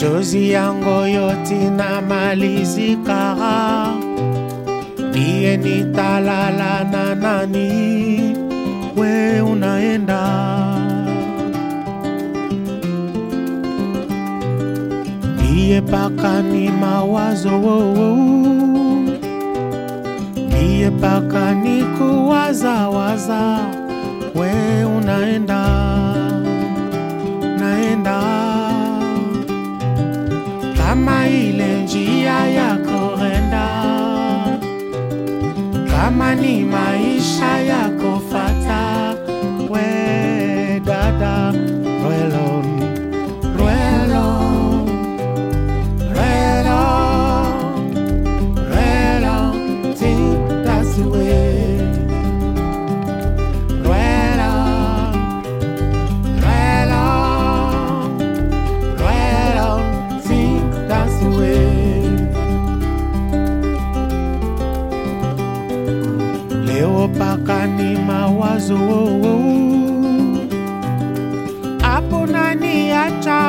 machozi yangu yote na malizika, ndiye nitalala na nani? We unaenda. Ndiye paka ni mawazo oh, oh. ndiye paka kama ile njia ya kurenda, kama ni maisha ya kufata, leo ni mawazo. Hapo nani acha